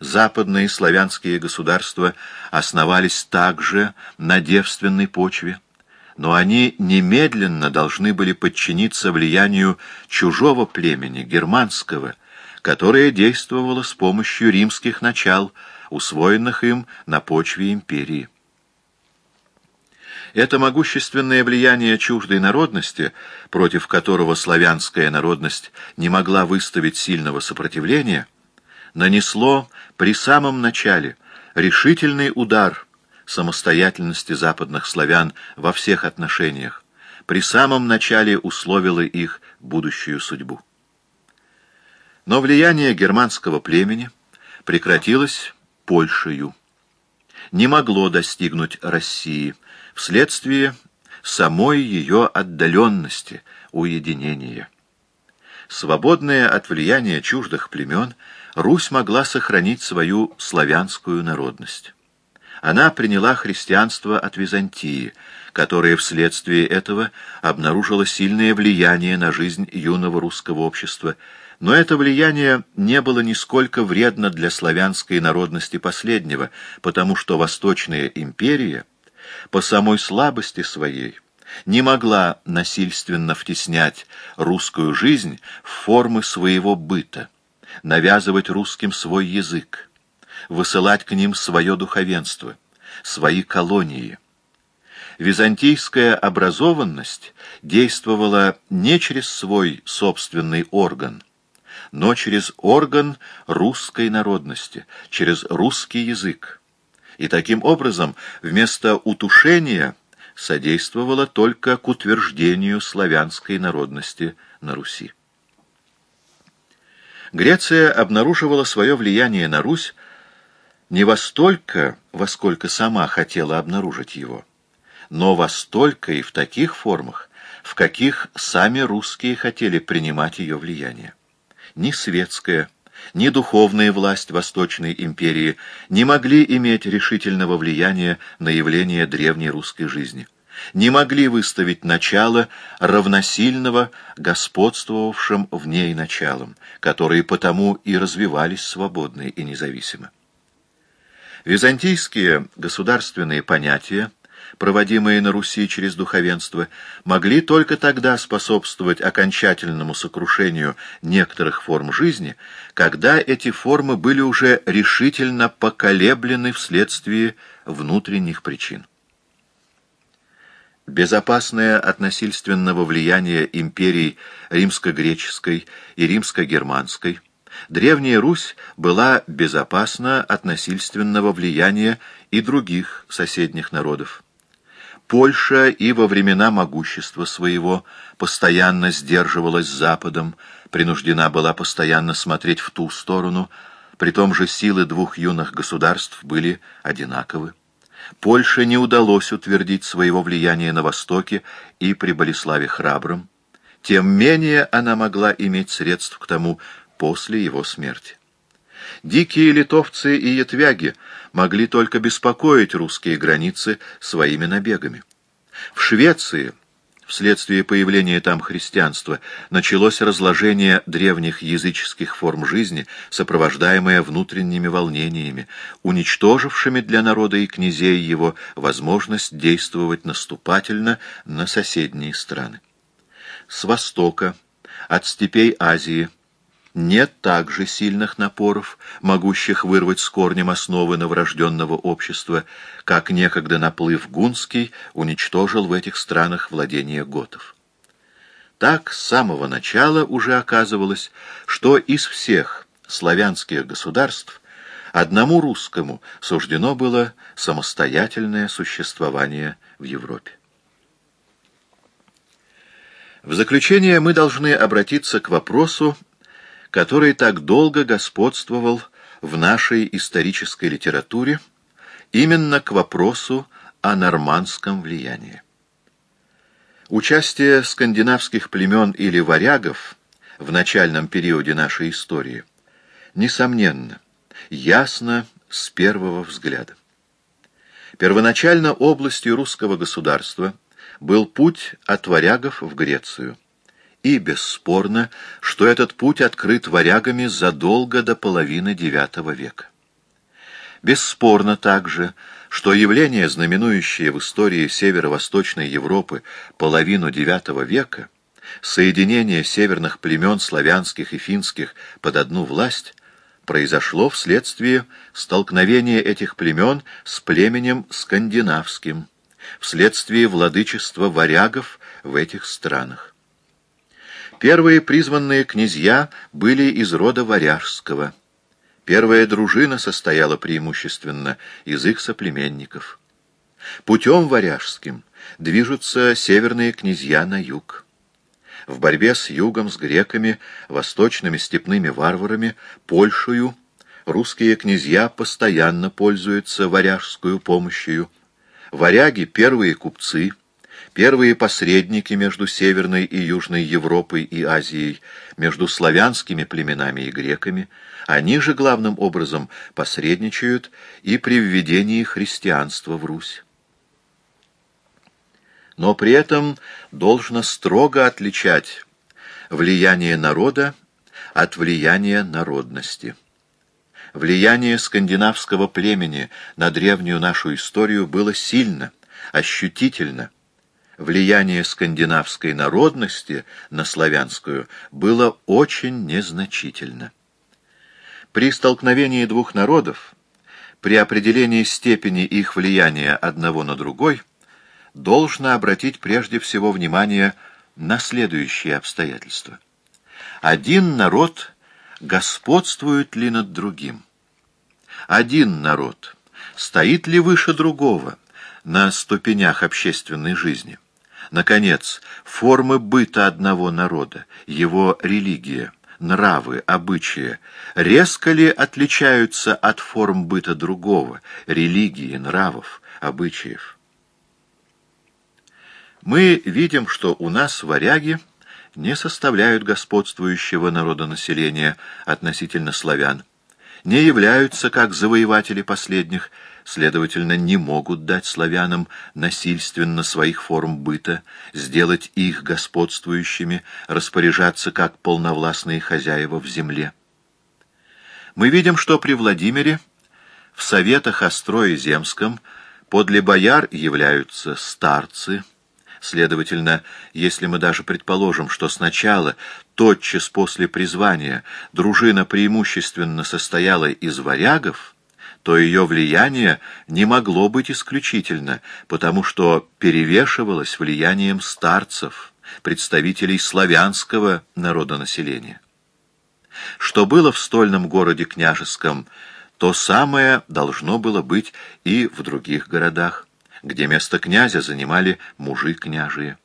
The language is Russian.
Западные славянские государства основались также на девственной почве, но они немедленно должны были подчиниться влиянию чужого племени, германского, которое действовало с помощью римских начал, усвоенных им на почве империи. Это могущественное влияние чуждой народности, против которого славянская народность не могла выставить сильного сопротивления, нанесло при самом начале решительный удар самостоятельности западных славян во всех отношениях, при самом начале условило их будущую судьбу. Но влияние германского племени прекратилось Польшею, не могло достигнуть России вследствие самой ее отдаленности, уединения. Свободная от влияния чуждых племен, Русь могла сохранить свою славянскую народность. Она приняла христианство от Византии, которое вследствие этого обнаружило сильное влияние на жизнь юного русского общества, но это влияние не было нисколько вредно для славянской народности последнего, потому что Восточная империя по самой слабости своей не могла насильственно втеснять русскую жизнь в формы своего быта, навязывать русским свой язык высылать к ним свое духовенство, свои колонии. Византийская образованность действовала не через свой собственный орган, но через орган русской народности, через русский язык. И таким образом вместо утушения содействовала только к утверждению славянской народности на Руси. Греция обнаруживала свое влияние на Русь не во столько, во сколько сама хотела обнаружить его, но во столько и в таких формах, в каких сами русские хотели принимать ее влияние. Ни светская, ни духовная власть Восточной империи не могли иметь решительного влияния на явление древней русской жизни, не могли выставить начало равносильного господствовавшим в ней началам, которые потому и развивались свободно и независимо. Византийские государственные понятия, проводимые на Руси через духовенство, могли только тогда способствовать окончательному сокрушению некоторых форм жизни, когда эти формы были уже решительно поколеблены вследствие внутренних причин. Безопасное от насильственного влияния империй римско-греческой и римско-германской – Древняя Русь была безопасна от насильственного влияния и других соседних народов. Польша и во времена могущества своего постоянно сдерживалась Западом, принуждена была постоянно смотреть в ту сторону, при том же силы двух юных государств были одинаковы. Польше не удалось утвердить своего влияния на Востоке и при Болеславе Храбром, тем менее она могла иметь средств к тому, после его смерти. Дикие литовцы и ятвяги могли только беспокоить русские границы своими набегами. В Швеции, вследствие появления там христианства, началось разложение древних языческих форм жизни, сопровождаемое внутренними волнениями, уничтожившими для народа и князей его возможность действовать наступательно на соседние страны. С востока, от степей Азии, нет также сильных напоров, могущих вырвать с корнем основы новорожденного общества, как некогда наплыв гунский уничтожил в этих странах владения готов. Так с самого начала уже оказывалось, что из всех славянских государств одному русскому суждено было самостоятельное существование в Европе. В заключение мы должны обратиться к вопросу который так долго господствовал в нашей исторической литературе именно к вопросу о нормандском влиянии. Участие скандинавских племен или варягов в начальном периоде нашей истории, несомненно, ясно с первого взгляда. Первоначально областью русского государства был путь от варягов в Грецию – и бесспорно, что этот путь открыт варягами задолго до половины IX века. Бесспорно также, что явление, знаменующее в истории северо-восточной Европы половину IX века, соединение северных племен славянских и финских под одну власть, произошло вследствие столкновения этих племен с племенем скандинавским, вследствие владычества варягов в этих странах. Первые призванные князья были из рода варяжского. Первая дружина состояла преимущественно из их соплеменников. Путем варяжским движутся северные князья на юг. В борьбе с югом, с греками, восточными степными варварами, Польшею, русские князья постоянно пользуются варяжскую помощью. Варяги — первые купцы — Первые посредники между Северной и Южной Европой и Азией, между славянскими племенами и греками, они же главным образом посредничают и при введении христианства в Русь. Но при этом должно строго отличать влияние народа от влияния народности. Влияние скандинавского племени на древнюю нашу историю было сильно, ощутительно, влияние скандинавской народности на славянскую было очень незначительно. При столкновении двух народов, при определении степени их влияния одного на другой, должно обратить прежде всего внимание на следующие обстоятельства. Один народ господствует ли над другим? Один народ стоит ли выше другого на ступенях общественной жизни? Наконец, формы быта одного народа, его религия, нравы, обычаи, резко ли отличаются от форм быта другого, религии, нравов, обычаев? Мы видим, что у нас варяги не составляют господствующего народонаселения относительно славян, не являются как завоеватели последних, следовательно, не могут дать славянам насильственно своих форм быта, сделать их господствующими, распоряжаться как полновластные хозяева в земле. Мы видим, что при Владимире в советах о строе земском подле бояр являются старцы, Следовательно, если мы даже предположим, что сначала, тотчас после призвания, дружина преимущественно состояла из варягов, то ее влияние не могло быть исключительно, потому что перевешивалось влиянием старцев, представителей славянского народонаселения. Что было в стольном городе княжеском, то самое должно было быть и в других городах, где место князя занимали мужи княжие.